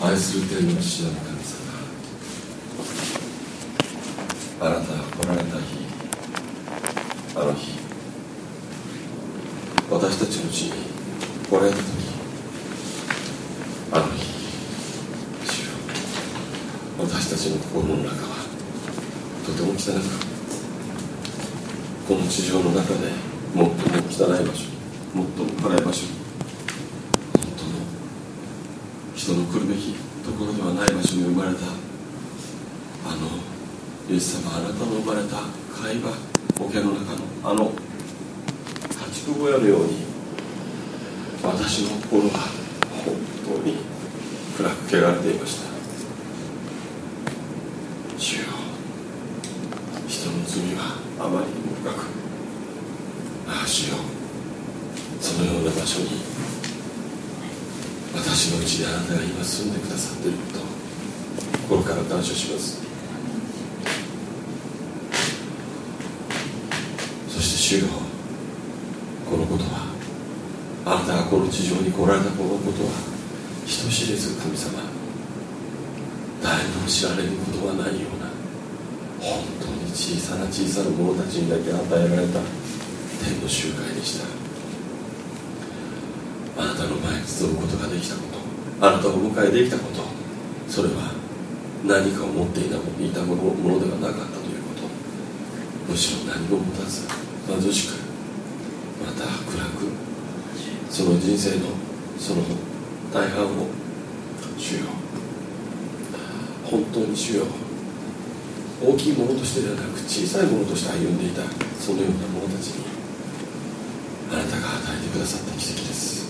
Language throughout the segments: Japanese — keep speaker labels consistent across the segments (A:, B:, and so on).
A: 愛する天の父なる神様あなたが来られた日あの日私たちの地に来られた時あの日私たちの心の中はとても汚くこの地上の中で最も汚い場所最も辛い場所本当の人の来るべきところではない場所に生まれた。あのイエス様あなたの生まれた会話桶の中のあの家畜小屋のように私の心は本当に暗く汚れていました主よ人の罪はあまりにも深くああ主よそのような場所に私のうちであなたが今住んでくださっていること心から感謝します。そして主よこのことはあなたがこの地上に来られたこのことは人知れず神様誰も知られることはないような本当に小さな小さな者たちにだけ与えられた天の集会でした。あなたの前に集うことができたこと。あなたをお迎えできたことそれは何かを持っていたものものではなかったということ。むしろ何も持たず貧しくまた暗くその人生のその大半を主よ。本当に主よ。大きいものとしてではなく小さいものとして歩んでいたそのような者たちにあなたが与えてくださった奇跡です。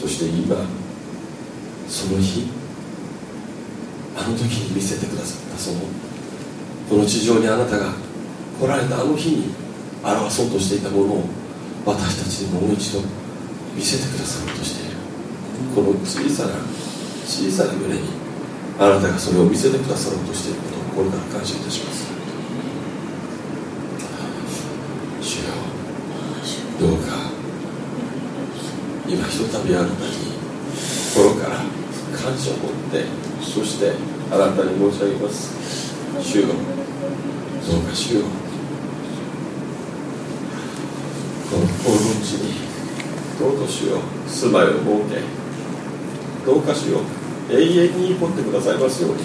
A: そして今その日あの時に見せてくださったそのこの地上にあなたが来られたあの日に表そうとしていたものを私たちにもう一度見せてくださろうとしている。この小さな小さな胸にあなたがそれを見せてくださろうとしていることを心から感謝いたします。主よどうか今ひとたびあなたに心から感謝を持ってそしてあなたに申し上げます。主よ。どうか主よ。この心の地にどうか主よ。住まいを設け。どうか主よ。永遠に起こってくださいますように。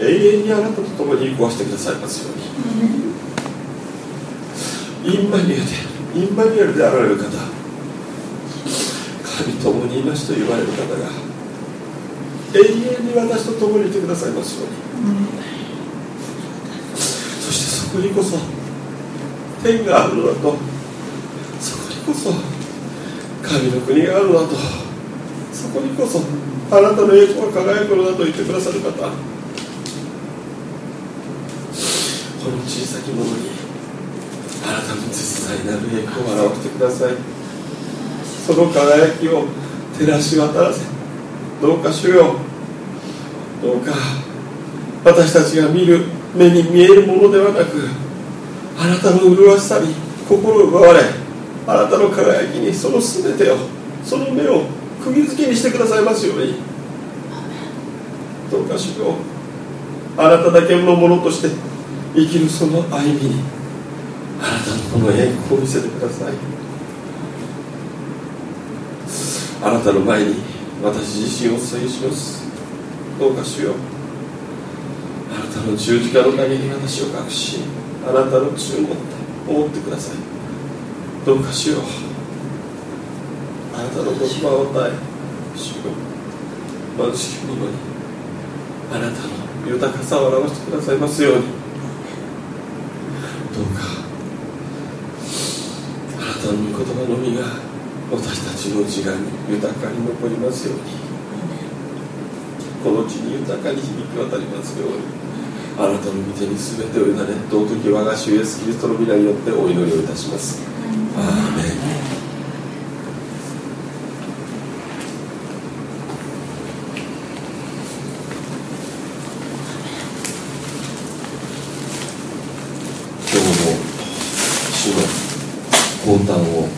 A: 永遠にあなたと共に壊してくださいますように。インマニュエルでインマニュエルであられる方。神共にいますと言われる方が永遠に私と共にいてくださいますように。そしてそこにこそ天があるのだとそこにこそ神の国があるのだとそこにこそあなたの栄光が輝くのだと言ってくださる方この小さきものにあなたの絶大なる栄光を表してください。その輝きを照らし渡らせどうか主よどうか。私たちが見る目に見えるものではなくあなたの麗しさに心奪われあなたの輝きにその全てをその目を釘付けにしてくださいますように。どうか主よあなただけのものとして生きるその歩みにあなたのこの栄光を見せてください。あなたの前に私自身を捧げしますどうか主よう。あなたの十字架の陰に私を隠しあなたの血を持って覆ってください。どうか主よう。あなたの言葉を与え主よ貧しき者にあなたの豊かさを表してくださいますように。どうかあなたの御言葉のみが私たちの自我に豊かに残りますように。この地に豊かに響き渡りますように。あなたの御手に全てを委ね尊き我が主イエスキリストの皆によってお祈りをいたしますアーメン今日も主の降誕を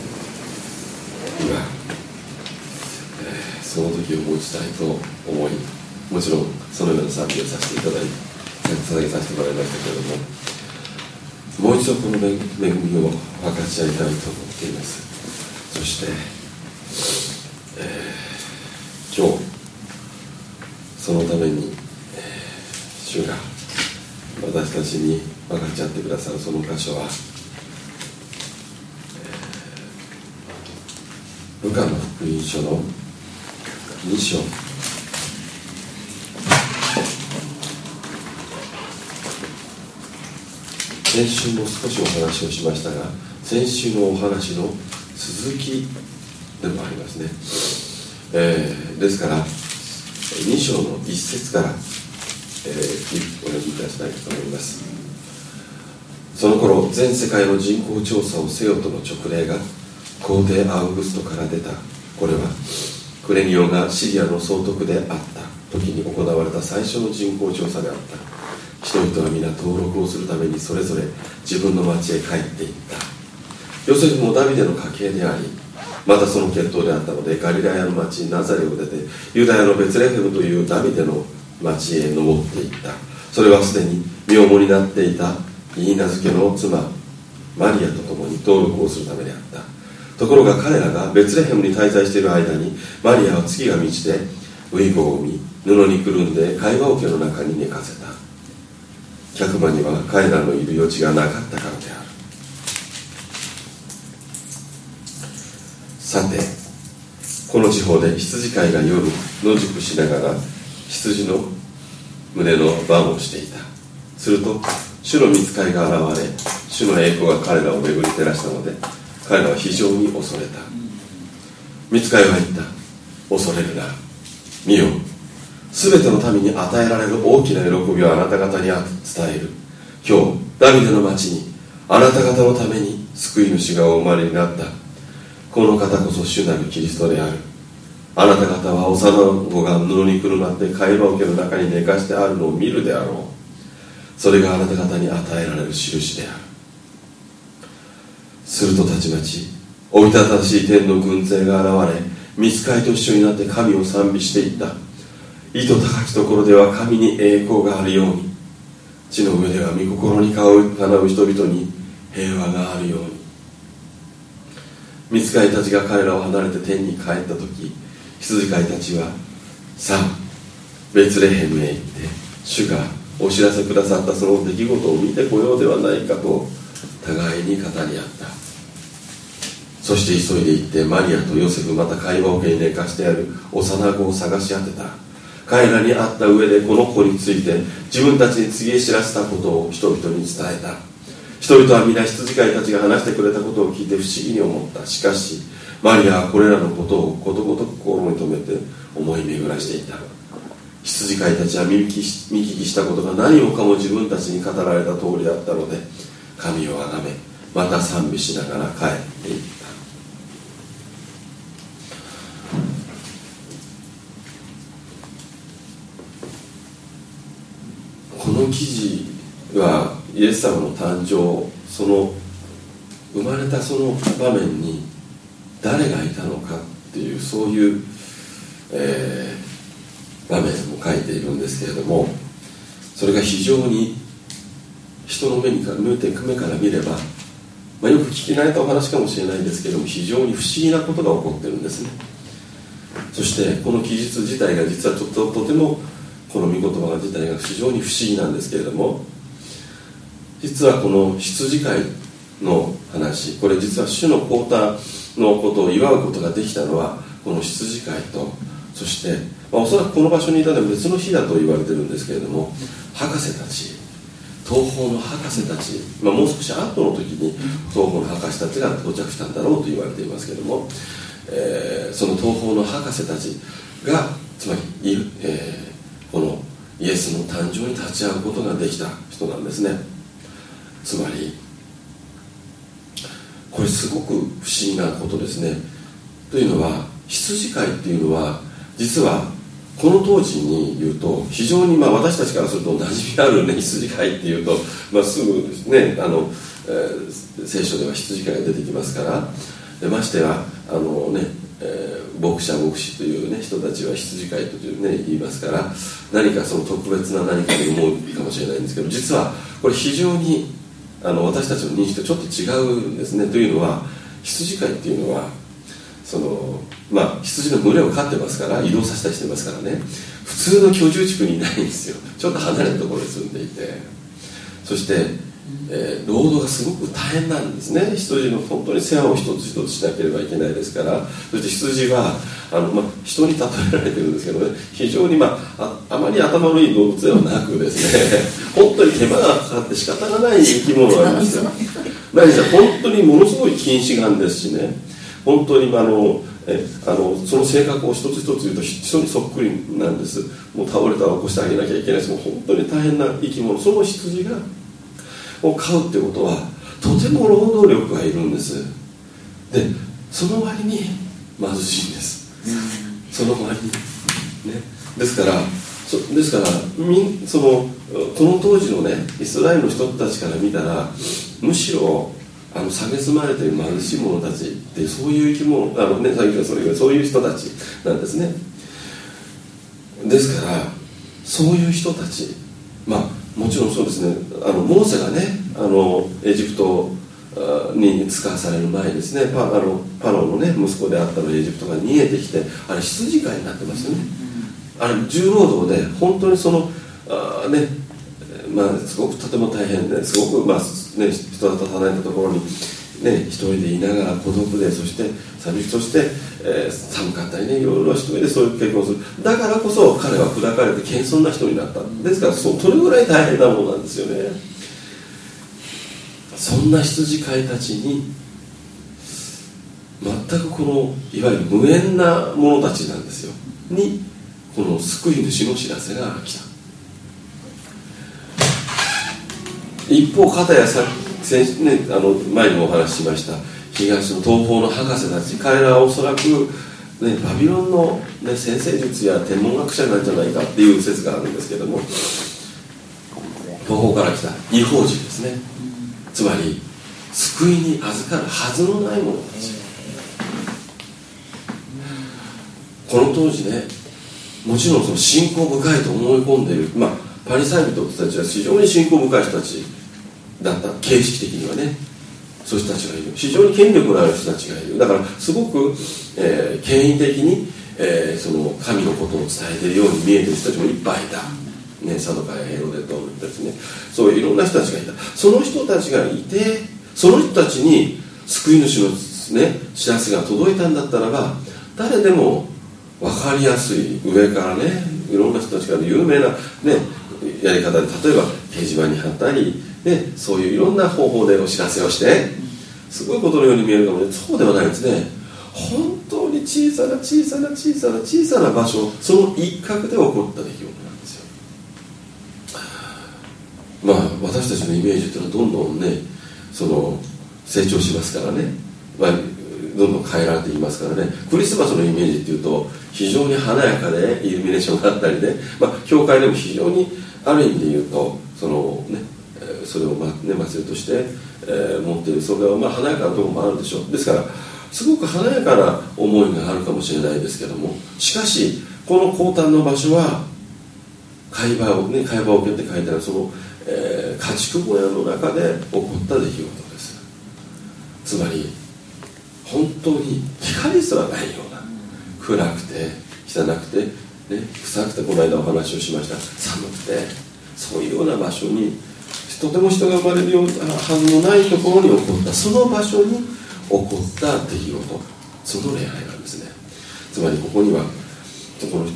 A: 今、えーその時を持ちたいと思いもちろんそのような賛美をさせていただいて捧げさせてもらいましたけれどももう一度この恵みを分かち合いたいと思っていますそして、えー、今日そのために、えー、主が私たちに分かち合ってくださるその箇所はルカの福音書の2章先週も少しお話をしましたが先週のお話の続きでもありますね、えー、ですから2章の1節から、えー、お読みいたしたいと思います。その頃全世界の人口調査をせよとの直令が皇帝アウグストから出た。これはクレニオがシリアの総督であった時に行われた最初の人口調査であった。人々は皆登録をするためにそれぞれ自分の町へ帰っていった。ヨセフもダビデの家系でありまたその血統であったのでガリラヤの町ナザレを出てユダヤのベツレヘムというダビデの町へ登っていった。それはすでに身重になっていたイーナ漬けの妻マリアと共に登録をするためであった。ところが彼らがベツレヘムに滞在している間にマリアは月が満ちてウイゴを産み布にくるんで会話桶の中に寝かせた。客間には彼らのいる余地がなかったからである。さてこの地方で羊飼いが夜野宿しながら羊の胸の番をしていた。すると主の見つかりが現れ主の栄光が彼らを巡り照らしたので彼らは非常に恐れた。見つかりは言った。恐れるな。見よ。全ての民に与えられる大きな喜びをあなた方に伝える。今日ダビデの町にあなた方のために救い主がお生まれになった。この方こそ主なるキリストである。あなた方は幼子が布にくるまって会話桶の中に寝かしてあるのを見るであろう。それがあなた方に与えられる印である。するとたちまちおびただしい天の軍勢が現れ見つかりと一緒になって神を賛美していった。意図高きところでは神に栄光があるように。地の上では御心に顔をかなう人々に平和があるように。見つかりたちが彼らを離れて天に帰った時羊飼いたちはさあベツレヘムへ行って主がお知らせくださったその出来事を見てこようではないかと互いに語り合った。そして急いで行ってマリアとヨセフまた会話をに寝かしてある幼子を探し当てた。彼らに会った上でこの子について自分たちに告げ知らせたことを人々に伝えた。人々は皆羊飼いたちが話してくれたことを聞いて不思議に思った。しかしマリアはこれらのことをことごとく心に留めて思い巡らしていた。羊飼いたちは見聞きしたことが何もかも自分たちに語られた通りだったので神をあがめまた賛美しながら帰っていったこの記事はイエス様の誕生その生まれたその場面に誰がいたのかっていうそういう、えー、場面も書いているんですけれどもそれが非常に人の目に目目から見れば、まあ、よく聞き慣れたお話かもしれないですけども非常に不思議なことが起こってるんですね。そしてこの記述自体が実はとととてもこの御言葉自体が非常に不思議なんですけれども実はこの羊飼いの話これ実は主の交代のことを祝うことができたのはこの羊飼いとそして、まあ、おそらくこの場所にいたのは別の日だと言われてるんですけれども博士たち東方の博士たち、まあ、もう少し後の時に東方の博士たちが到着したんだろうと言われていますけれども、えー、その東方の博士たちがつまり、えー、このイエスの誕生に立ち会うことができた人なんですね。つまりこれすごく不思議なことですね。というのは羊飼いっていうのは実はこの当時に言うと非常にまあ私たちからすると馴染みあるね羊飼いっていうと、まあ、すぐねあの、えー、聖書では羊飼いが出てきますから。でましてはあのねえー、牧者牧師という、ね、人たちは羊飼いという、ね、言いますから何かその特別な何かに思うかもしれないんですけど実はこれ非常にあの私たちの認識とちょっと違うんですね。というのは羊飼いっていうのはそのまあ羊の群れを飼ってますから移動させたりしてますからね。普通の居住地区にいないんですよ。ちょっと離れたところに住んでいて。そしてえー、労働がすごく大変なんですね。羊の本当に世話を一つ一つしなければいけないですから。そして羊はあの、まあ、人に例えられてるんですけどね。非常に、まあ、ああまり頭のいい動物ではなくですね。本当に手間がかかって仕方がない生き物なんですよ。何せ本当にものすごい近視眼ですしね。本当にまあのえあのその性格を一つ一つ言うと人にそっくりなんです。もう倒れたら起こしてあげなきゃいけないです。もう本当に大変な生き物。その羊がを飼うってことはとても労働力がいるんです。でその割に貧しいんです。その割に。ね。ですからそですからみそのこの当時のねイスラエルの人たちから見たらむしろあの蔑まれている貧しい者たちってそういう生き物あのねさっきそういうそういう人たちなんですね。ですからそういう人たちまあもちろんそうですね。あのモーセがねあのエジプトに使わされる前ですね。パあのパロのね息子であったのエジプトが逃げてきてあれ羊飼いになってますよね。あれ重労働で本当にそのあねまあすごくとても大変ですごくまあね人里離れたところにね一人でいながら孤独でそして寂しくそして、えー、寒かったりねいろいろ一人でそういう結婚する。だからこそ彼は砕かれて謙遜な人になった。ですからそそれぐらい大変なものなんですよね。そんな羊飼いたちに全くこのいわゆる無縁な者たちなんですよ。にこの救い主の知らせが来た。一方片やさ先、ね、あの前にもお話ししました東の東方の博士たち彼らはおそらく、ね、バビロンの、ね、先生術や天文学者なんじゃないかっていう説があるんですけども東方から来た異邦人ですね。つまり救いに預かるはずのない者たち。この当時ねもちろんその信仰深いと思い込んでいる、まあ、パリサイ人たちは非常に信仰深い人たち。だった形式的にはね。そういう人たちがいる。非常に権力のある人たちがいる。だからすごく、えー、権威的に、えー、その神のことを伝えているように見えてる人たちもいっぱいいた、ね、サドカやヘロデとですね。そういういろんな人たちがいた。その人たちがいてその人たちに救い主の、ね、知らせが届いたんだったらば誰でも分かりやすい上からねいろんな人たちから有名な、ね、やり方で例えば掲示板に貼ったりでそういういろんな方法でお知らせをしてすごいことのように見えるかもしれない。そうではないですね。本当に小さな小さな小さな小さな場所その一角で起こった出来事なんですよ。まあ私たちのイメージっていうのはどんどんねその成長しますからね、まあ、どんどん変えられていきますからね。クリスマスのイメージっていうと非常に華やかでイルミネーションがあったりね、まあ、教会でも非常にある意味で言うとそのねそれを、まね、祭りとして、えー、持っているそれはまあ華やかなところもあるでしょう。ですからすごく華やかな思いがあるかもしれないですけどもしかしこの高端の場所は会話をね会話を受けて書いてあるその、えー、家畜小屋の中で起こった出来事です。つまり本当に光すらないような暗くて汚くて、ね、臭くてこの間お話をしました寒くてそういうような場所にとても人が生まれるようなはずのないところに起こったその場所に起こった出来事。その恋愛なんですね。つまりここにはこの、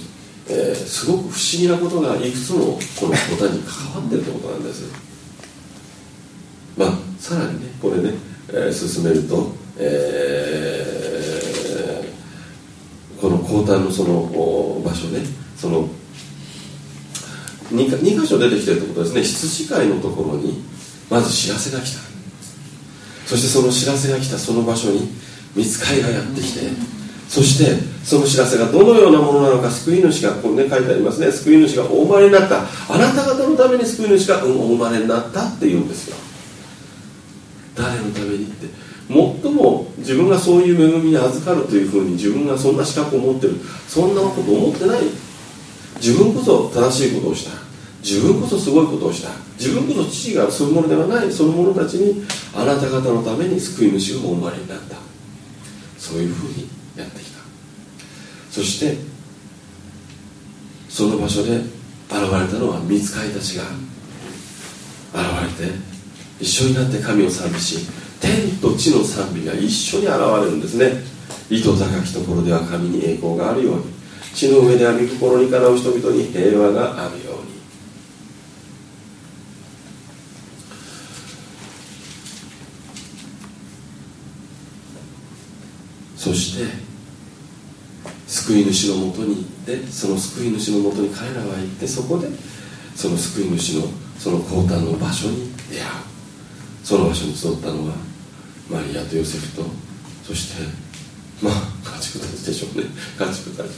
A: えー、すごく不思議なことがいくつもこの答えに関わってるってことなんです。まあさらにねこれね、えー、進めると、えー、この高端のその場所ねその 2, 2箇所出てきてるってことですね。羊飼いのところにまず知らせが来た。そしてその知らせが来たその場所に見つかりがやってきてそしてその知らせがどのようなものなのか救い主がここにね書いてありますね。救い主がお生まれになった。あなた方のために救い主が、お生まれになったって言うんですよ。誰のためにって。最も自分がそういう恵みに預かるというふうに自分がそんな資格を持ってる。そんなこと思ってない。自分こそ正しいことをした。自分こそすごいことをした。自分こそ父がそういうものではない。その者たちにあなた方のために救い主がお生まれになった。そういうふうにやってきた。そしてその場所で現れたのは見つかりたちが現れて一緒になって神を賛美し天と地の賛美が一緒に現れるんですね。糸高きところでは神に栄光があるように。地の上では御心にかなう人々に平和があるように。そして救い主のもとに行ってその救い主のもとに彼らは行ってそこでその救い主のその降誕の場所に出会う。その場所に集ったのはマリアとヨセフとそしてまあ家畜たちでしょうね。家畜たち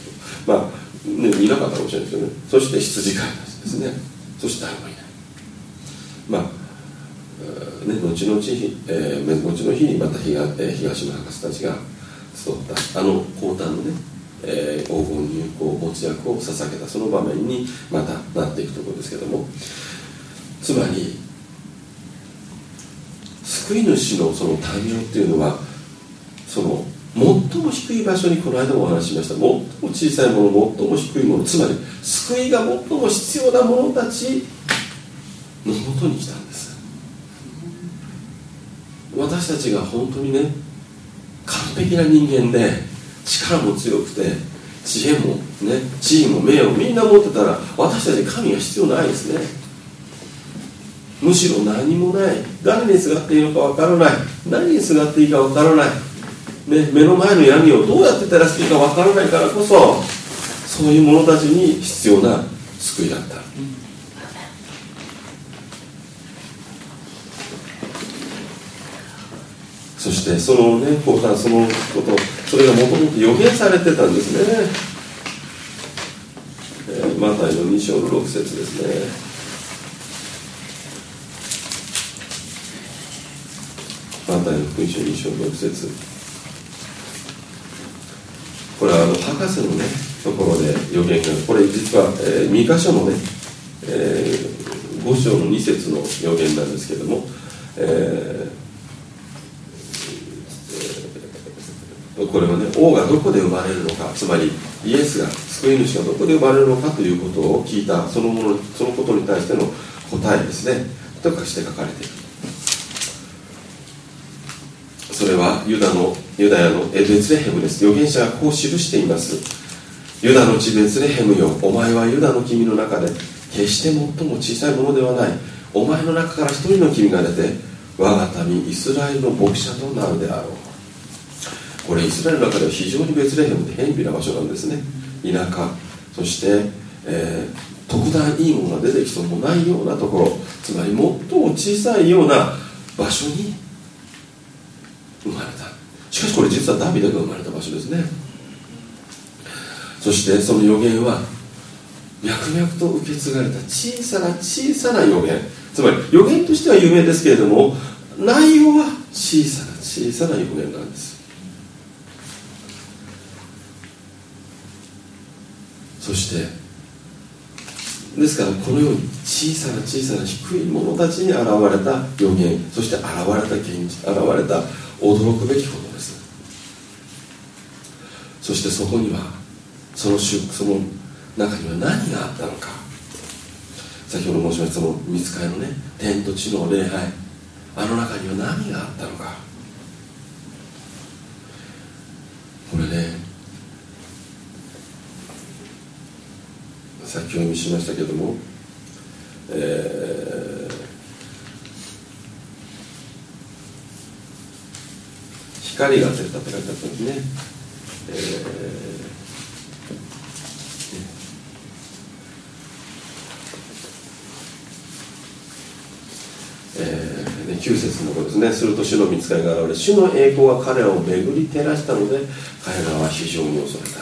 A: まあねいなかったかもしれないですけどね。そして羊飼いたちですね。そして誰もいない。まあね、後々、えー、後の日にまた東,、えー、東の博士たちが集ったあの降誕のね、えー、黄金入港没薬を捧げたその場面にまたなっていくところですけども。つまり救い主のその誕生っていうのはその最も低い場所にこの間もお話ししました。最も小さいもの最も低いものつまり救いが最も必要な者たちのもとに来たんです。私たちが本当にね完璧な人間で力も強くて知恵もね地位も名誉もみんな持ってたら私たち神が必要ないですね。むしろ何もない。誰にすがっていいのかわからない。何にすがっていいかわからない、ね、目の前の闇をどうやって照らしていいかわからないからこそそういう者たちに必要な救いだった。そしてそのね後半そのことそれがもともと予言されてたんですね、えー、マタイの2章の6節ですね。マタイの福音書2章6節。これはあの博士のねところで予言がこれ実は、えー、2箇所のね、えー、5章の2節の予言なんですけども、えーこれはね王がどこで生まれるのかつまりイエスが救い主がどこで生まれるのかということを聞いたそのものそのことに対しての答えですね。とかして書かれている。それはユダのユダヤのベツレヘムです。預言者がこう記しています。ユダの地ベツレヘムよ。お前はユダの君の中で決して最も小さいものではない。お前の中から一人の君が出て我が民イスラエルの牧者となるであろう。これイスラエルの中では非常にベツレヘムって偏僻な場所なんですね。田舎。そして、えー、特段いいものが出てきそうもないようなところ。つまり最も小さいような場所に生まれた。しかしこれ実はダビデが生まれた場所ですね。そしてその予言は脈々と受け継がれた小さな小さな予言。つまり予言としては有名ですけれども内容は小さな小さな予言なんです。そしてですからこのように小さな小さな低い者たちに現れた予言。そして現れた現実現れた驚くべきことです。そしてそこにはそのその中には何があったのか。先ほど申しましたその見つかりのね天と地の礼拝。あの中には何があったのか。これね先読みしましたけども、えー、光が当てたって書いてあったんですね、えーえー、9節のことですね。すると主の見つかりが現れ主の栄光が彼らを巡り照らしたので彼らは非常に恐れた。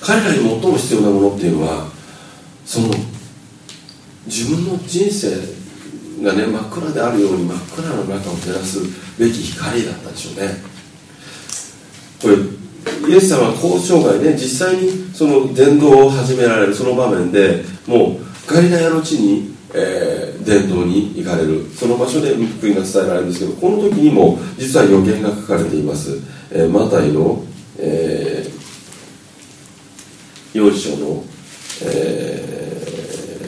A: 彼らに最も必要なものっていうのはその自分の人生がね真っ暗であるように真っ暗の中を照らすべき光だったでしょうね。これイエス様は交渉外ね実際にその伝道を始められるその場面でもうガリラヤの地に、えー、伝道に行かれる。その場所で福音が伝えられるんですけどこの時にも実は予言が書かれています、えー、マタイの、えー、幼児書の、え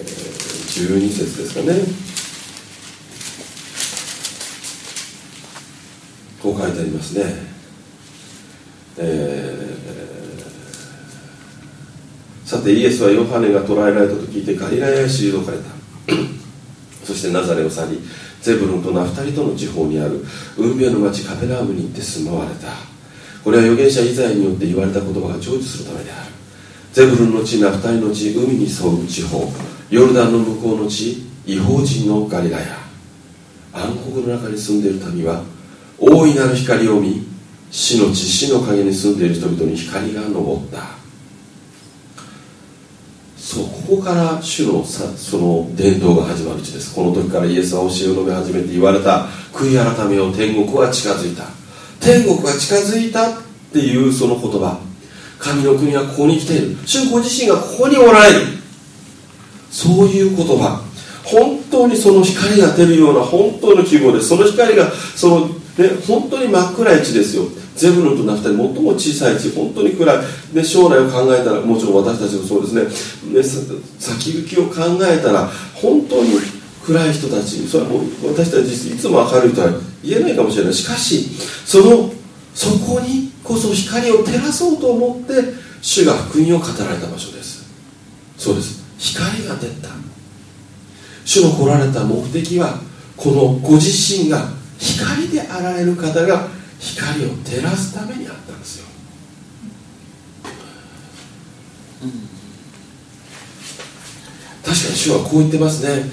A: ー、12節ですかね。ありますね。えー、さてイエスはヨハネが捕らえられたと聞いてガリラヤへ退かれた。そしてナザレを去りゼブロンとナフタリとの地方にある海辺の町カペナームに行って住まわれた。これは預言者イザヤによって言われた言葉が成就するためである。ゼブルンの地ナフタリの地海に沿う地方。ヨルダンの向こうの地違法人のガリラヤ。暗黒の中に住んでいる民は大いなる光を見死の地死の陰に住んでいる人々に光が昇った。そうここから主のさその伝道が始まる地です。この時からイエスは教えを述べ始めて言われた。悔い改めよ天国は近づいた。天国が近づいたっていうその言葉。神の国はここに来ている。主ご自身がここにおられる。そういう言葉。本当にその光が出るような本当の記号でその光がそので本当に真っ暗い地ですよ。ゼブロンとナフタリ最も小さい地。本当に暗い。で将来を考えたらもちろん私たちもそうですね。で先行きを考えたら本当に暗い人たちそれはもう私たちいつも明るいとは言えないかもしれない。しかしそのそこにこそ光を照らそうと思って主が福音を語られた場所です。そうです。光が出た。主の来られた目的はこのご自身が光であられる方が光を照らすためにあったんですよ、うん、確かに主はこう言ってますね。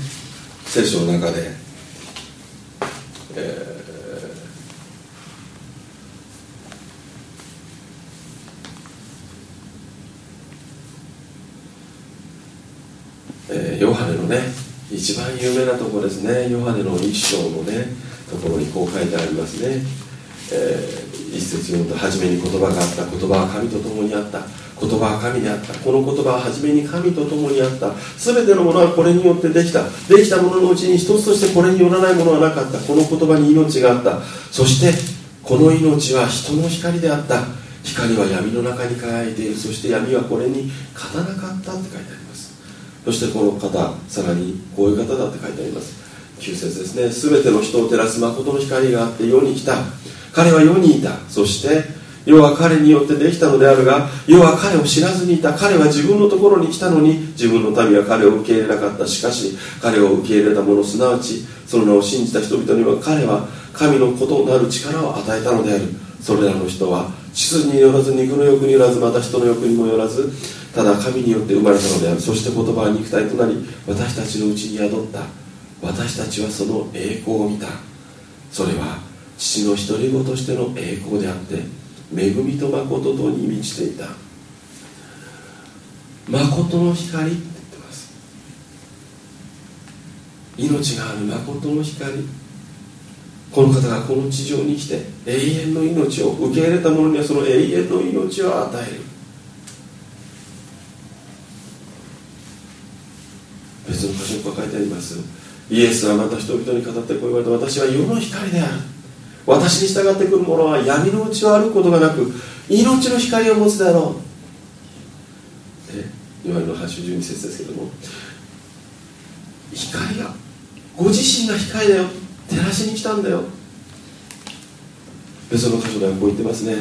A: 聖書の中で、えー。えー、ヨハネのね。一番有名なとこですね。ヨハネの一章のねところにこう書いてありますね、えー、一節読むと初めに言葉があった。言葉は神と共にあった。言葉は神であった。この言葉は初めに神と共にあった。全てのものはこれによってできた。できたもののうちに一つとしてこれによらないものはなかった。この言葉に命があった。そしてこの命は人の光であった。光は闇の中に輝いている。そして闇はこれに勝たなかったって書いてあります。そしてこの方さらにこういう方だって書いてあります。9節ですね。全ての人を照らす誠の光があって世に来た。彼は世にいた。そして世は彼によってできたのであるが世は彼を知らずにいた。彼は自分のところに来たのに自分の民は彼を受け入れなかった。しかし彼を受け入れた者すなわちその名を信じた人々には彼は神のことなる力を与えたのである。それらの人は地図によらず肉の欲によらずまた人の欲にもよらずただ神によって生まれたのである。そして言葉は肉体となり私たちのうちに宿った。私たちはその栄光を見た。それは父の独り子としての栄光であって恵みと誠とに満ちていた。誠の光って言ってます。命がある誠の光。この方がこの地上に来て永遠の命を受け入れた者にはその永遠の命を与える。の箇所に書いてあります。イエスはまた人々に語ってこう言われた。私は世の光である。私に従ってくる者は闇のうちを歩くことがなく命の光を持つだろう。ヨハネの8章12節ですけども。光がご自身が光だよ。照らしに来たんだよ。別の箇所ではこう言ってますね。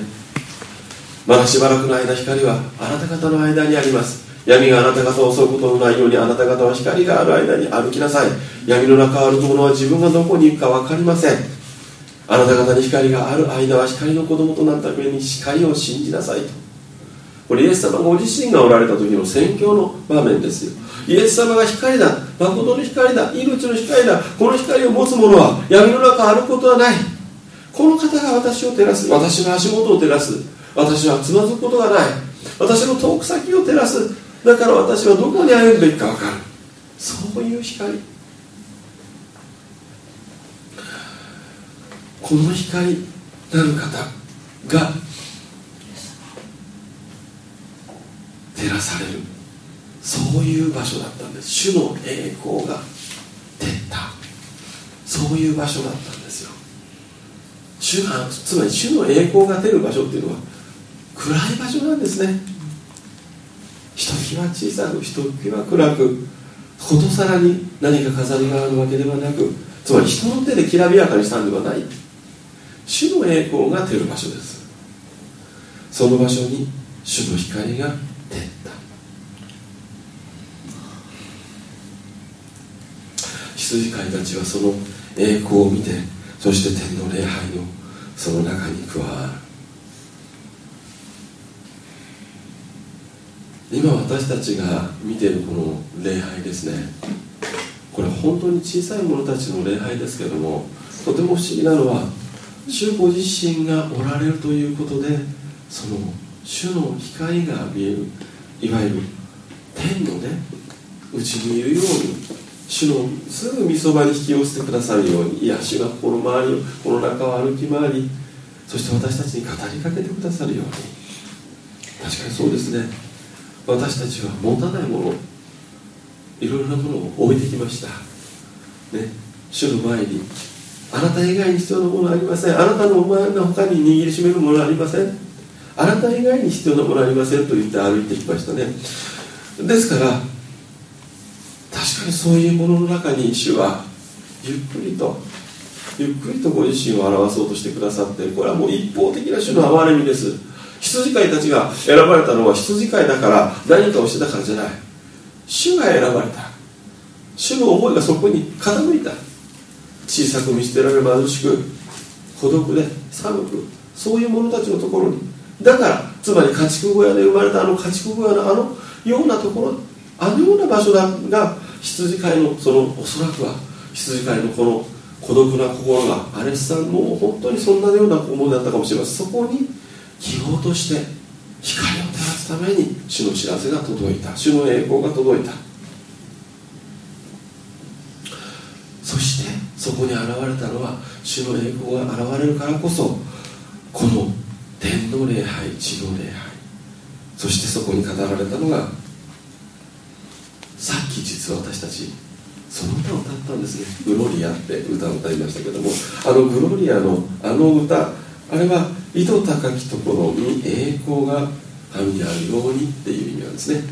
A: まだしばらくの間光はあなた方の間にあります。闇があなた方を襲うことのないようにあなた方は光がある間に歩きなさい。闇の中を歩く者は自分がどこに行くか分かりません。あなた方に光がある間は光の子供となるために光を信じなさいと。これイエス様ご自身がおられた時の宣教の場面ですよ。イエス様が光だ。誠の光だ。命の光だ。この光を持つ者は闇の中を歩くことはない。この方が私を照らす。私の足元を照らす。私はつまずくことがない。私の遠く先を照らす。だから私はどこに歩むべきか分かる。そういう光。この光なる方が照らされる。そういう場所だったんです。主の栄光が照った。そういう場所だったんですよ。主がつまり主の栄光が出る場所っていうのは暗い場所なんですね。ひときわ小さくひときわ暗くことさらに何か飾りがあるわけではなくつまり人の手できらびやかにしたんではない。主の栄光が照る場所です。その場所に主の光が照った。羊飼いたちはその栄光を見てそして天の礼拝のその中に加わる。今私たちが見ているこの礼拝ですね。これ本当に小さい者たちの礼拝ですけどもとても不思議なのは主ご自身がおられるということでその主の光が見えるいわゆる天のねうちにいるように主のすぐみそばに引き寄せてくださるようにいや主がこの周りをこの中を歩き回りそして私たちに語りかけてくださるように。確かにそうですね。私たちは持たないものいろいろなものを置いてきました。ね。主の前にあなた以外に必要なものありません。あなたのお前の他に握りしめるものありません。あなた以外に必要なものありませんと言って歩いてきましたね。ですから確かにそういうものの中に主はゆっくりとゆっくりとご自身を表そうとしてくださってこれはもう一方的な主の憐れみです。羊飼いたちが選ばれたのは羊飼いだから何かをしてたからじゃない。主が選ばれた。主の思いがそこに傾いた。小さく見捨てられ貧しく孤独で寒くそういう者たちのところに。だからつまり家畜小屋で生まれたあの家畜小屋のあのようなところあのような場所だが羊飼いのそのおそらくは羊飼いのこの孤独な心がアレスさんもう本当にそんなような思いだったかもしれません。そこに希望として光を照らすために主の知らせが届いた。主の栄光が届いた。そしてそこに現れたのは主の栄光が現れるからこそこの天の礼拝地の礼拝。そしてそこに語られたのがさっき実は私たちその歌を歌ったんですね「グロリア」って歌を歌いましたけどもあのグロリアのあの歌あれは井戸高きところに栄光が神にあるようにっていう意味なんですね。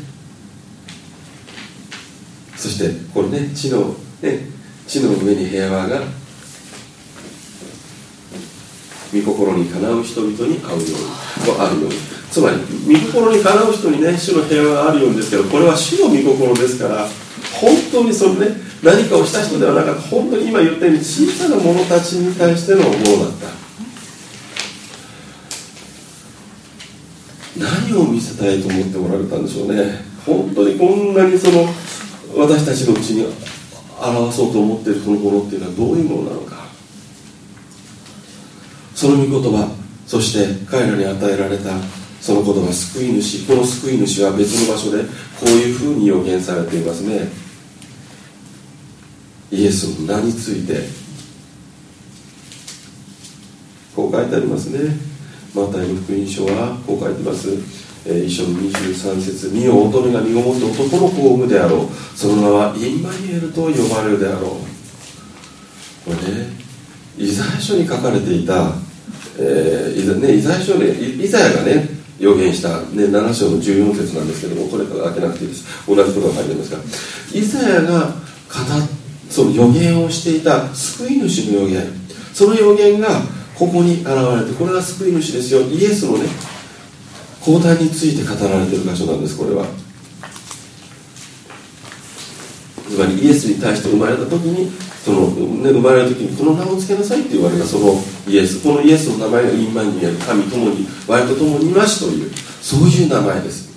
A: そしてこれね地のね地の上に平和が御心にかなう人々に会うようにとあるように。つまり御心にかなう人にね主の平和があるようにですけどこれは主の御心ですから本当にそのね何かをした人ではなかった。本当に今言ったように小さな者たちに対してのものだった。何を見せたいと思っておられたんでしょうね。本当にこんなにその私たちのうちに表そうと思っているそのものっていうのはどういうものなのか。その御言葉そして彼らに与えられたその言葉救い主この救い主は別の場所でこういうふうに予言されていますね。イエスの名についてこう書いてありますね。マタイの福音書はこう書いてます、えー、一緒の23節見よ乙女が身ごもって男の子を産むであろう。その名はインマニエルと呼ばれるであろう。これねイザヤ書に書かれていた、えーイザね、イザヤ書でイザヤがね予言した、ね、7章の14節なんですけどもこれから開けなくていいです。同じことが書いてますがイザヤが語その予言をしていた救い主の予言。その予言がここに現れてこれが救い主ですよ。イエスのね交代について語られてる箇所なんですこれは。つまりイエスに対して生まれた時にその、ね、生まれる時にこの名を付けなさいって言われたそのイエスこのイエスの名前がインマニエル神ともに我と共にいましというそういう名前です。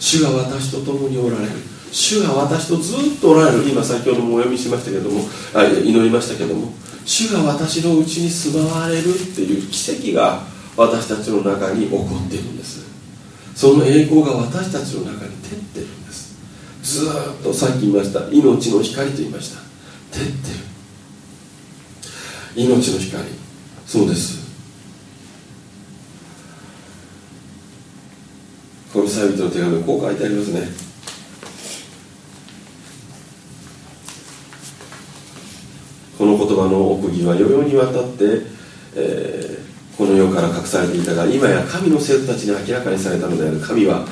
A: 主が私と共におられる。主が私とずっとおられる。今先ほどもお読みしましたけども。あ祈りましたけども。主が私のうちに住まわれるっていう奇跡が私たちの中に起こっているんです。その栄光が私たちの中に照ってるんです。ずっとさっき言いました。命の光と言いました。照ってる。命の光。そうです。このサイビトの手紙こう書いてありますね。この言葉の奥義は世々にわたって、えー、この世から隠されていたが今や神の生徒たちに明らかにされたのである。神は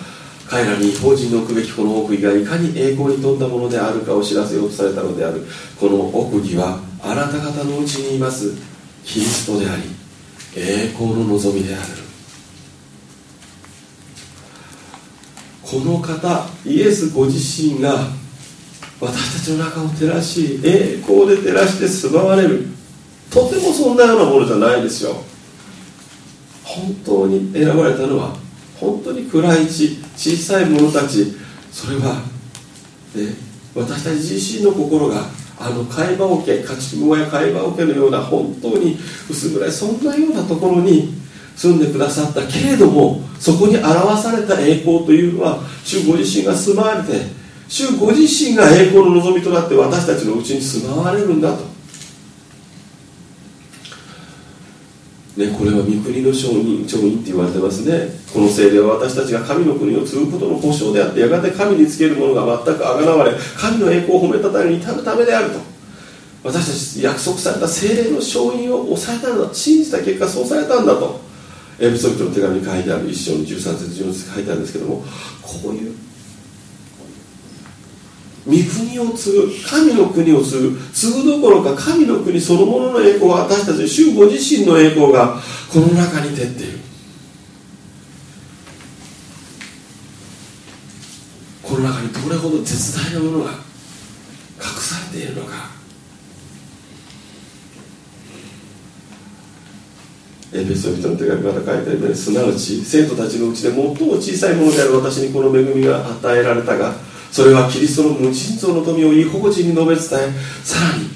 A: 彼らに法人の置くべきこの奥義がいかに栄光に富んだものであるかを知らせようとされたのである。この奥義はあなた方のうちにいます。キリストであり栄光の望みである。この方イエスご自身が私たちの中を照らし栄光で照らして住まわれる。とてもそんなようなものじゃないですよ。本当に選ばれたのは本当に暗い地小さい者たち。それは、ね、私たち自身の心があの会話桶家畜小屋会話桶のような本当に薄暗いそんなようなところに住んでくださったけれどもそこに表された栄光というのは主ご自身が住まわれて主ご自身が栄光の望みとなって私たちのうちに住まわれるんだと。ね、これは御国の承認承認って言われてますね。この聖霊は私たちが神の国を継ぐことの保証であってやがて神につけるものが全くあがなわれ神の栄光を褒めたために至るためであると。私たち約束された聖霊の承認を抑えたのだ信じた結果そうされたんだと。エピソードの手紙に書いてある一章の13節14節書いてあるんですけどもこういう御国を継ぐ神の国を継ぐ継ぐどころか神の国そのものの栄光は私たち主ご自身の栄光がこの中に出ている。この中にどれほど絶大なものが隠されているのか。エペソ人の手紙また書いてあるようにすなわち生徒たちのうちで最も小さいものである私にこの恵みが与えられたがそれはキリストの無尽蔵の富を違法人に述べ伝えさらに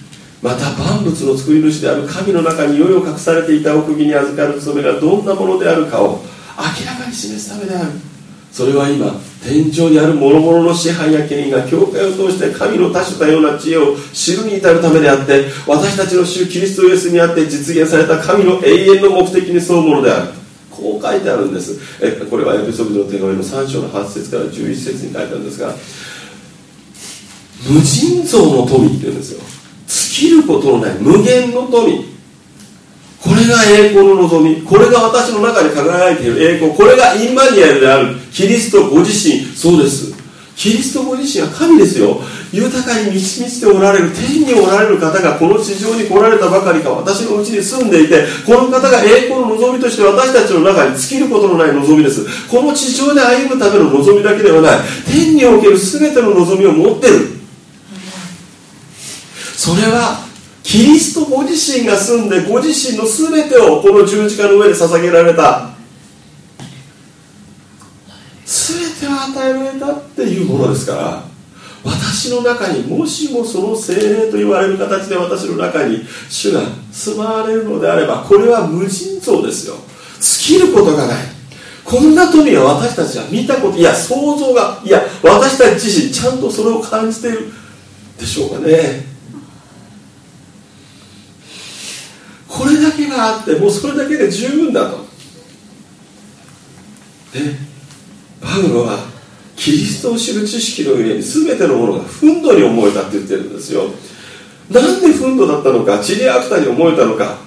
A: また万物の作り主である神の中に世々隠されていた奥義に預かる務めがどんなものであるかを明らかに示すためである。それは今天井にある諸々の支配や権威が教会を通して神の多種多様な知恵を知るに至るためであって私たちの主キリストイエスにあって実現された神の永遠の目的に沿うものである。こう書いてあるんです。えこれはエピソードの手紙の3章の8節から11節に書いてあるんですが無尽蔵の富って言うんですよ。尽きることのない無限の富。これが栄光の望み。これが私の中に輝いている。栄光。これがインマニュアルである。キリストご自身。そうです。キリストご自身は神ですよ。豊かに満ち満ちておられる天におられる方がこの地上に来られたばかりか私のうちに住んでいてこの方が栄光の望みとして私たちの中に尽きることのない望みです。この地上で歩むための望みだけではない。天における全ての望みを持ってる。それはキリストご自身が住んでご自身の全てをこの十字架の上で捧げられた。全てを与えられたっていうものですから。私の中にもしもその精霊と言われる形で私の中に主が住まわれるのであればこれは無尽蔵ですよ。尽きることがない。こんな富は私たちは見たこといや想像がいや私たち自身ちゃんとそれを感じているでしょうかね。これだけがあってもうそれだけで十分だと。でパウロはキリストを知る知識の上に全てのものが憤怒に思えたって言ってるんですよ。なんで憤怒だったのかチリアクタに思えたのか。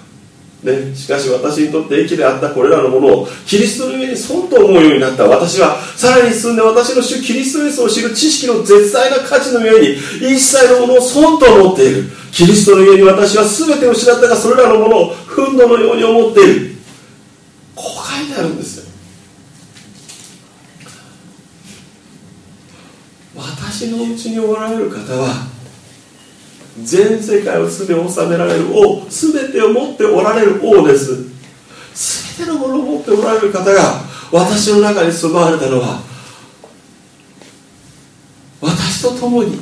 A: ね、しかし私にとって益であったこれらのものをキリストの上に損と思うようになった。私はさらに進んで私の主キリストイエスを知る知識の絶大な価値の上に一切のものを損と思っている。キリストの上に私は全てを失ったがそれらのものを憤怒のように思っている。こう書いてあるんですよ私のうちにおられる方は全世界を全て治められる王全てを持っておられる王です。全てのものを持っておられる方が私の中に住まわれたのは私と共に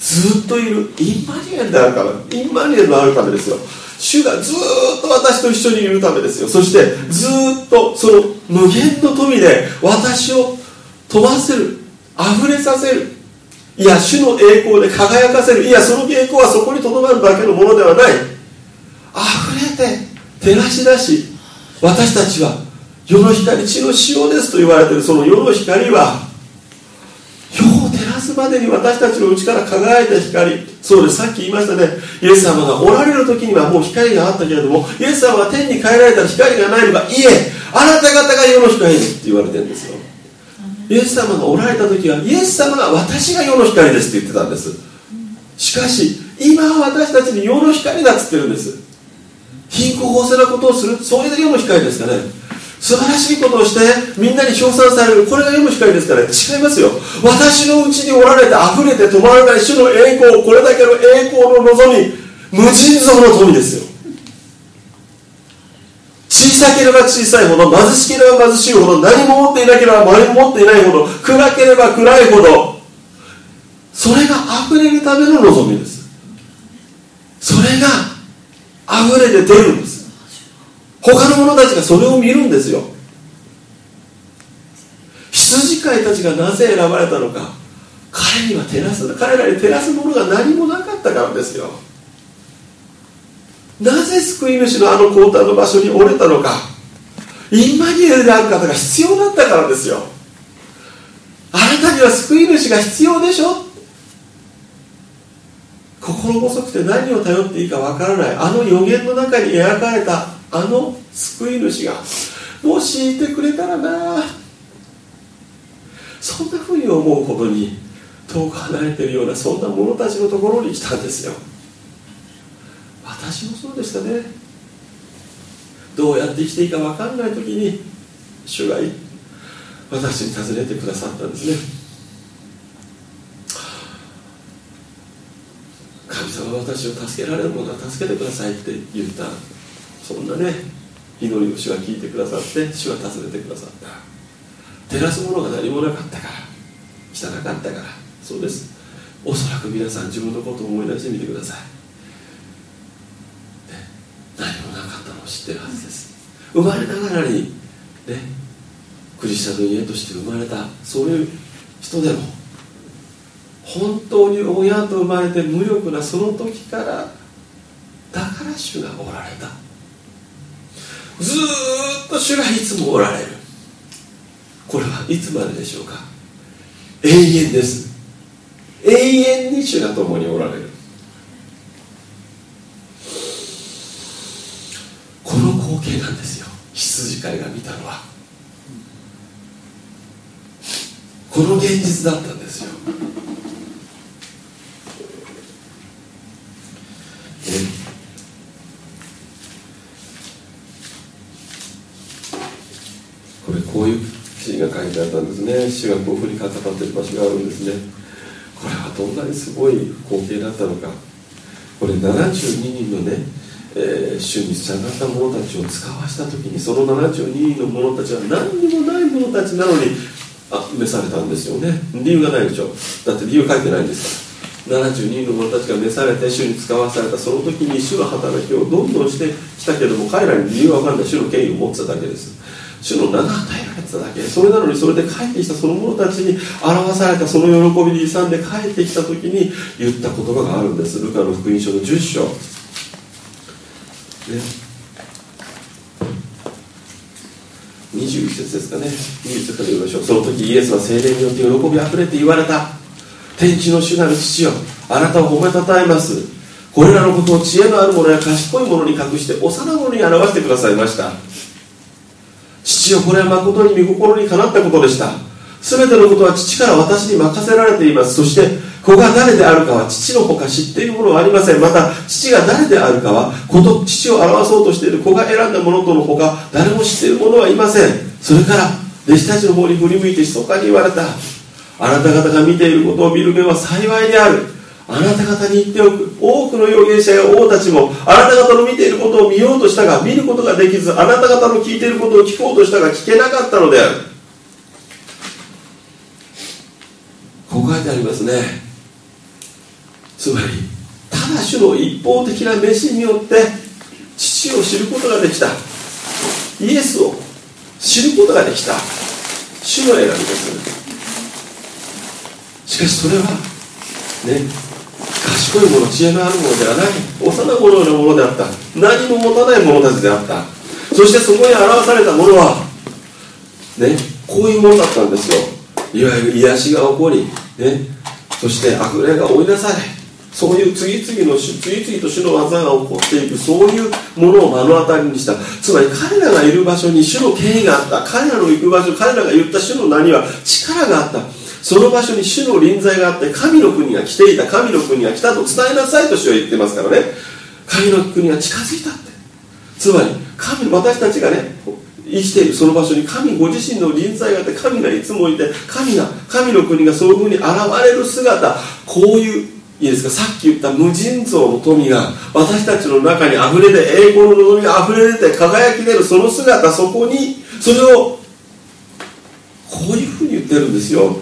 A: ずっといるインマニュエルであるからインマニュエルのあるためですよ。主がずっと私と一緒にいるためですよ。そしてずっとその無限の富で私を飛ばせる溢れさせるいや主の栄光で輝かせる。いやその栄光はそこにとどまるだけのものではない。溢れて照らし出し私たちは世の光地の塩ですと言われている。その世の光は世を照らすまでに私たちのうちから輝いた光。そうです。さっき言いましたね。イエス様がおられる時にはもう光があったけれどもイエス様は天に帰られたら光がないのがいえあなた方が世の光ですって言われてるんですよ。イエス様がおられた時はイエス様が私が世の光ですって言ってたんです。しかし今は私たちに世の光だっつってるんです。貧困法制なことをするそれで世の光ですかね。素晴らしいことをしてみんなに称賛されるこれが世の光ですから違いますよ。私のうちにおられて溢れて止まらない主の栄光これだけの栄光の望み無尽蔵の富ですよ。小さければ小さいほど貧しければ貧しいほど何も持っていなければ何も持っていないほど暗ければ暗いほどそれが溢れるための望みです。それが溢れて出るんです。他の者たちがそれを見るんですよ羊飼いたちがなぜ選ばれたのか彼には照らす彼らに照らすものが何もなかったからですよ。なぜ救い主のあの交代の場所に折れたのか。インマニュエルである方が必要だったからですよ。あなたには救い主が必要でしょ。心細くて何を頼っていいかわからない。あの予言の中に描かれたあの救い主が。もしいてくれたらな。そんなふうに思うほどに遠く離れてるようなそんな者たちのところに来たんですよ。私もそうでしたね。どうやって生きていいか分かんない時に主が私に尋ねてくださったんですね。神様は私を助けられるものは助けてくださいって言った。そんなね祈りを主は聞いてくださって主は尋ねてくださった。照らすものが何もなかったから汚かったから。そうです。おそらく皆さん自分のことを思い出してみてください、ね、何もなかったのを知ってるはずです。生まれながらにねクリスチャンの家として生まれたそういう人でも本当に親と生まれて無力なその時からだから主がおられた。ずっと主がいつもおられる。これはいつまででしょうか。永遠です。永遠に主が共におられるこの光景なんですよ。羊飼いが見たのは。この現実だったんですよ。書いてあったんですね。主がこういうふうに語っている場所があるんですね。これはどんなにすごい光景だったのか。これ72人のね、えー、主に従った者たちを使わした時にその72人の者たちは何にもない者たちなのにあ召されたんですよね。理由がないでしょだって理由書いてないんですか？ら72人の者たちが召されて主に使わされたその時に主の働きをどんどんしてきたけども彼らに理由は分かんない。主の権威を持ってただけです。主の名が与えられてただけそれなのにそれで帰ってきたその者たちに表されたその喜びに勇んで帰ってきた時に言った言葉があるんです。ルカの福音書の10章。ね。21節ですかね。21節から読みましょう。その時イエスは精霊によって喜びあふれて言われた。天地の主なる父よ。あなたを褒めたたえます。これらのことを知恵のある者や賢い者に隠して幼者に表してくださいました。父よこれは誠に御心にかなったことでした。全てのことは父から私に任せられています。そして子が誰であるかは父のほか知っているものはありません。また父が誰であるかは子と父を表そうとしている子が選んだものとのほか誰も知っている者はいません。それから弟子たちの方に振り向いて密かに言われた。あなた方が見ていることを見る目は幸いである。あなた方に言っておく多くの預言者や王たちもあなた方の見ていることを見ようとしたが見ることができずあなた方の聞いていることを聞こうとしたが聞けなかったのである。書いてありますね。つまりただ主の一方的な召しによって父を知ることができた。イエスを知ることができた。主の選びです。しかしそれはね賢いもの知恵のあるものではない。幼子のようなものであった。何も持たない者たちであった。そしてそこに表されたものはね、こういうものだったんですよ。いわゆる癒しが起こり、ね、そして悪霊が追い出されそういう次々の次々と主の技が起こっていくそういうものを目の当たりにした。つまり彼らがいる場所に主の権威があった。彼らの行く場所彼らが言った主の名には力があった。その場所に主の臨在があって神の国が来ていた。神の国が来たと伝えなさいと主は言ってますからね。神の国が近づいたって。つまり神私たちがね生きているその場所に神ご自身の臨在があって神がいつもいて神が神の国がそういうふうに現れる姿こういういいですかさっき言った無尽蔵の富が私たちの中に溢れて栄光の望みが溢れ出て輝き出るその姿そこにそれをこういうふうに言ってるんですよ。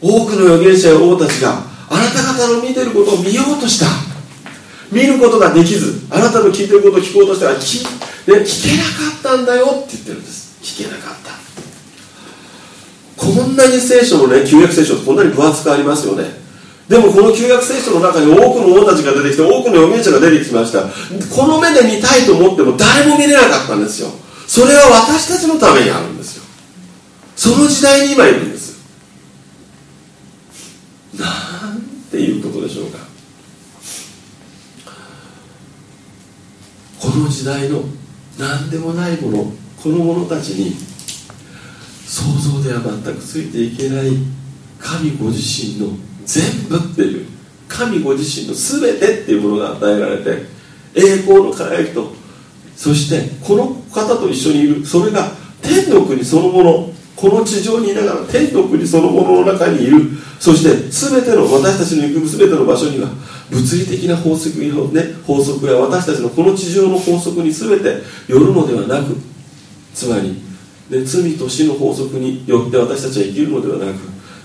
A: 多くの預言者や王たちがあなた方の見てることを見ようとした。見ることができずあなたの聞いてることを聞こうとしたら聞,、ね、聞けなかったんだよって言ってるんです。聞けなかった。こんなに聖書のね旧約聖書ってこんなに分厚くありますよね。でもこの旧約聖書の中に多くの王たちが出てきて多くの預言者が出てきました。この目で見たいと思っても誰も見れなかったんですよ。それは私たちのためにあるんですよ。その時代に今いるんです。なんていうことでしょうか。この時代の何でもないものこの者たちに想像では全くついていけない神ご自身の全部っていう神ご自身の全てっていうものが与えられて栄光の輝きとそしてこの方と一緒にいるそれが天の国そのもの。この地上にいながら天の国そのものの中にいる。そして全ての私たちの行く全ての場所には物理的な法則の、ね、法則や私たちのこの地上の法則に全てよるのではなくつまり、ね、罪と死の法則によって私たちは生きるのではなく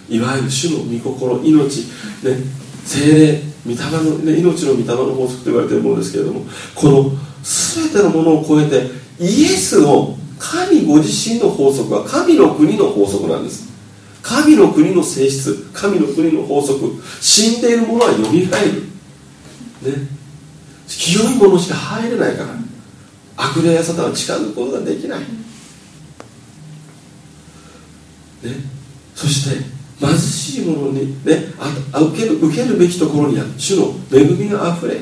A: いわゆる主の御心命、ね、精霊御霊の、ね、命の御霊の法則と言われているものですけれどもこの全てのものを超えてイエスの神ご自身の法則は神の国の法則なんです。神の国の性質神の国の法則。死んでいるものはよみがえる。ね。清いものしか入れないから。悪霊やサタンは近づくことができない。ね。そして貧しい者に、ね、あ受ける受けるべきところには主の恵みがあふれ。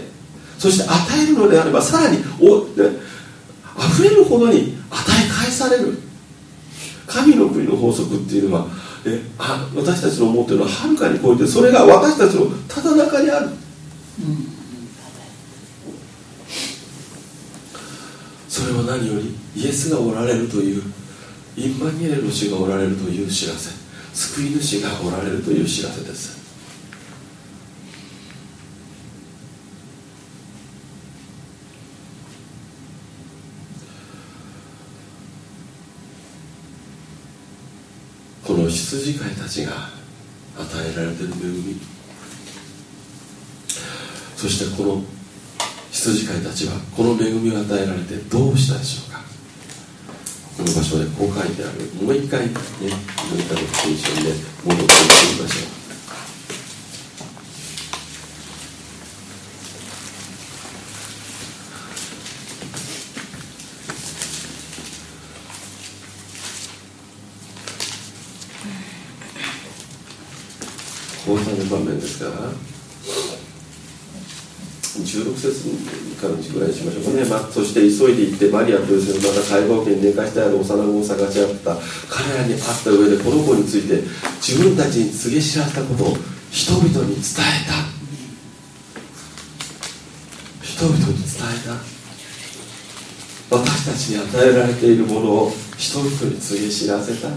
A: そして与えるのであればさらにお、ね、溢れるほどに与え返される。神の国の法則っていうのは、ね、あ私たちの思っているのははるかに超えてそれが私たちのただ中にある、うん、それは何よりイエスがおられるというインマニエルの主がおられるという知らせ。救い主がおられるという知らせですこの羊飼いたちが与えられている恵み。そしてこの羊飼いたちはこの恵みを与えられてどうしたでしょうか。この場所でこう書いてある。もう一回ねもう一回の聖書で戻っていきましょう交差の場面ですから16節からぐらいにしましょうかね、まあ、そしていで行ってマリアというまた解剖家に寝かしてある幼子を探し合った。彼らに会った上でこの子について自分たちに告げ知らせたことを人々に伝えた。人々に伝えた。私たちに与えられているものを人々に告げ知らせた。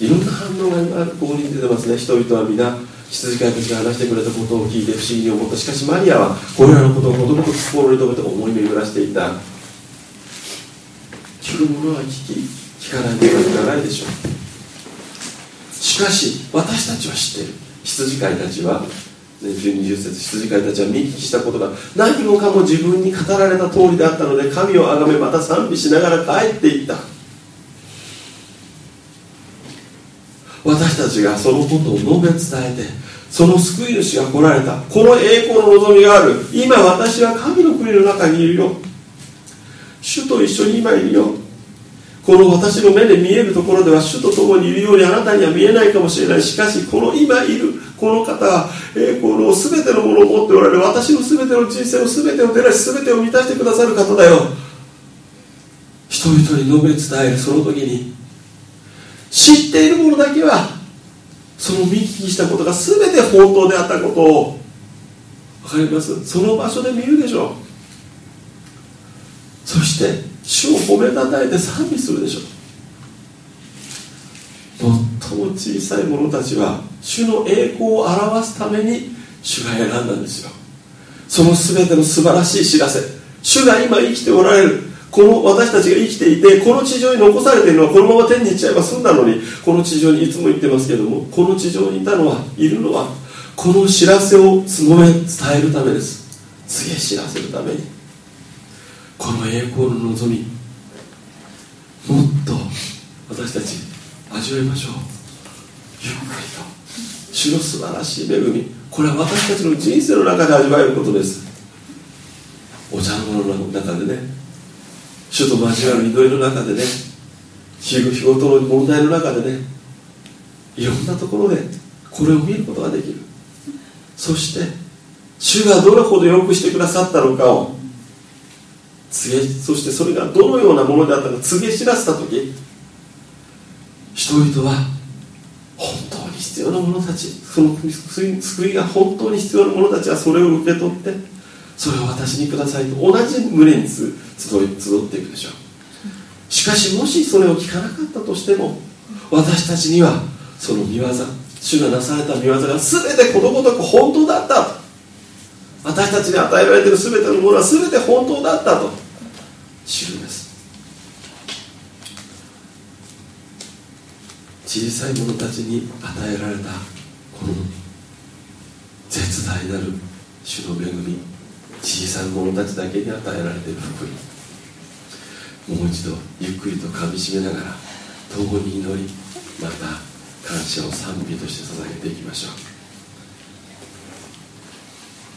A: いろんな反応が今ここに出てますね。人々は皆羊飼いたちが話してくれたことを聞いて不思議に思った。しかしマリアはこれらのことを子供と心に留めて思い巡らしていた。聞く者は聞き聞かない者は聞かないでしょう。しかし私たちは知っている。羊飼いたちは20節羊飼いたちは見聞きしたことが何もかも自分に語られた通りであったので神をあがめまた賛美しながら帰っていった。私たちがそのことを述べ伝えてその救い主が来られた。この栄光の望みがある。今私は神の国の中にいるよ。主と一緒に今いるよ。この私の目で見えるところでは主と共にいるようにあなたには見えないかもしれない。しかしこの今いるこの方は栄光の全てのものを持っておられる。私の全ての人生の全てを照らし全てを満たしてくださる方だよ。人々に述べ伝える。その時に知っているものだけはその見聞きしたことが全て本当であったことを分かります？その場所で見るでしょう。そして主を褒めたたえて賛美するでしょう。最も小さい者たちは主の栄光を表すために主が選んだんですよ。その全ての素晴らしい知らせ主が今生きておられる。この私たちが生きていてこの地上に残されているのはこのまま天に行っちゃえば済んだのにこの地上にいつも言ってますけどもこの地上にいたのはいるのはこの知らせをつごめ伝えるためです。告げ知らせるために。この栄光の望みもっと私たち味わいましょう。ゆっくりと。主の素晴らしい恵み。これは私たちの人生の中で味わえることです。お茶の間の中でね。主と交わる祈りの中でね日ごとの問題の中でねいろんなところでこれを見ることができる。そして主がどれほどよくしてくださったのかを告げそしてそれがどのようなものであったか告げ知らせた時人々は本当に必要な者たちその救いが本当に必要な者たちはそれを受け取ってそれを私にくださいと同じ胸に集集っていくでしょう。しかしもしそれを聞かなかったとしても私たちにはその見業主がなされた見業が全てことごとく本当だった。と私たちに与えられている全てのものは全て本当だったと。知るんです。小さい者たちに与えられたこの絶大なる主の恵み。小さな者たちだけに与えられている福音もう一度ゆっくりとかみしめながら共に祈りまた感謝を賛美として捧げていきましょう。